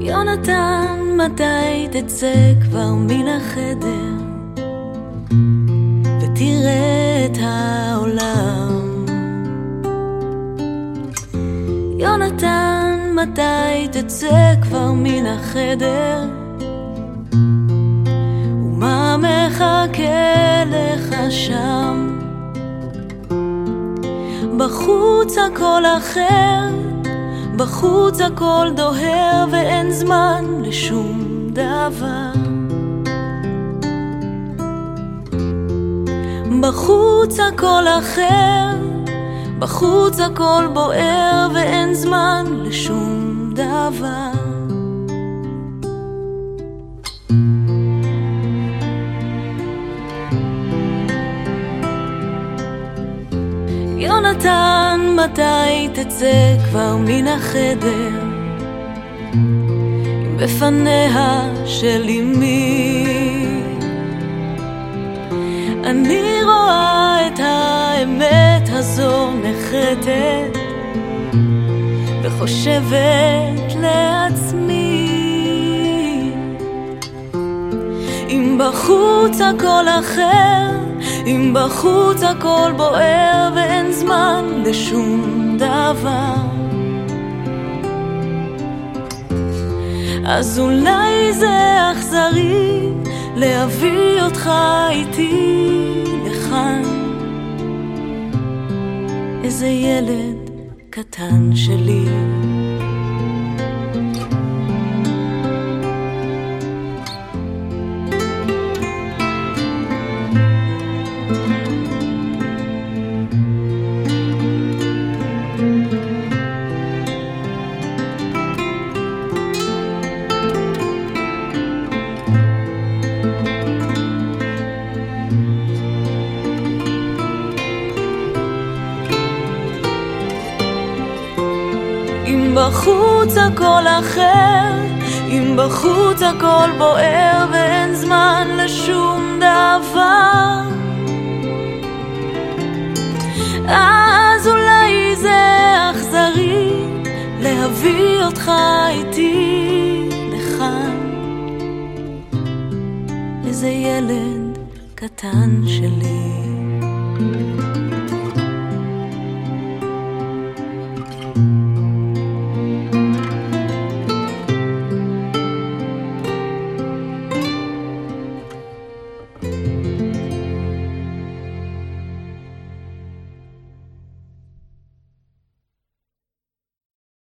יונתן, מתי תצא כבר מן החדר ותראה את העולם? יונתן, מתי תצא כבר מן החדר? ומה מחכה לך שם? בחוץ הכל אחר, בחוץ הכל דוהר ואין זמן לשום דבר. בחוץ הכל אחר, בחוץ הכל בוער ואין זמן לשום דבר. יונתן, מתי תצא כבר מן החדר? בפניה של אמי. אני רואה את האמת הזו נחרטת, וחושבת לעצמי, אם בחוץ הכל אחר, אם בחוץ הכל בוער ואין זמן לשום דבר. אז אולי זה אכזרי להביא אותך איתי לכאן איזה ילד קטן שלי בחוץ הכל אחר, אם בחוץ הכל בוער ואין זמן לשום דבר, אז אולי זה אכזרי להביא אותך איתי לכאן, איזה ילד קטן שלי.